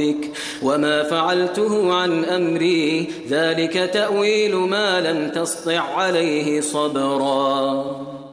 ربك وما فعلته عن أمري ذلك تأويل ما لم تسطع عليه صبرا.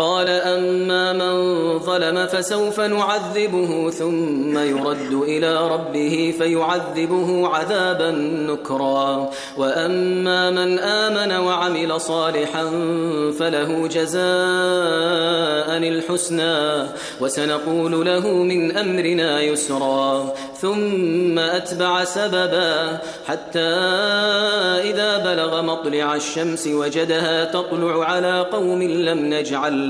قال أما من ظلم فسوف نعذبه ثم يرد إلى ربه فيعذبه عذابا نكرا. وأما من آمن وعمل صالحا فله جزاء الحسنى وسنقول له من أمرنا يسرا. ثم أتبع سببا حتى إذا بلغ مطلع الشمس وجدها تطلع على قوم لم نجعل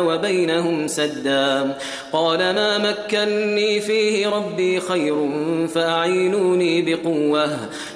وبينهم سدا. قال ما مكني فيه ربي خير فأعينوني بقوة.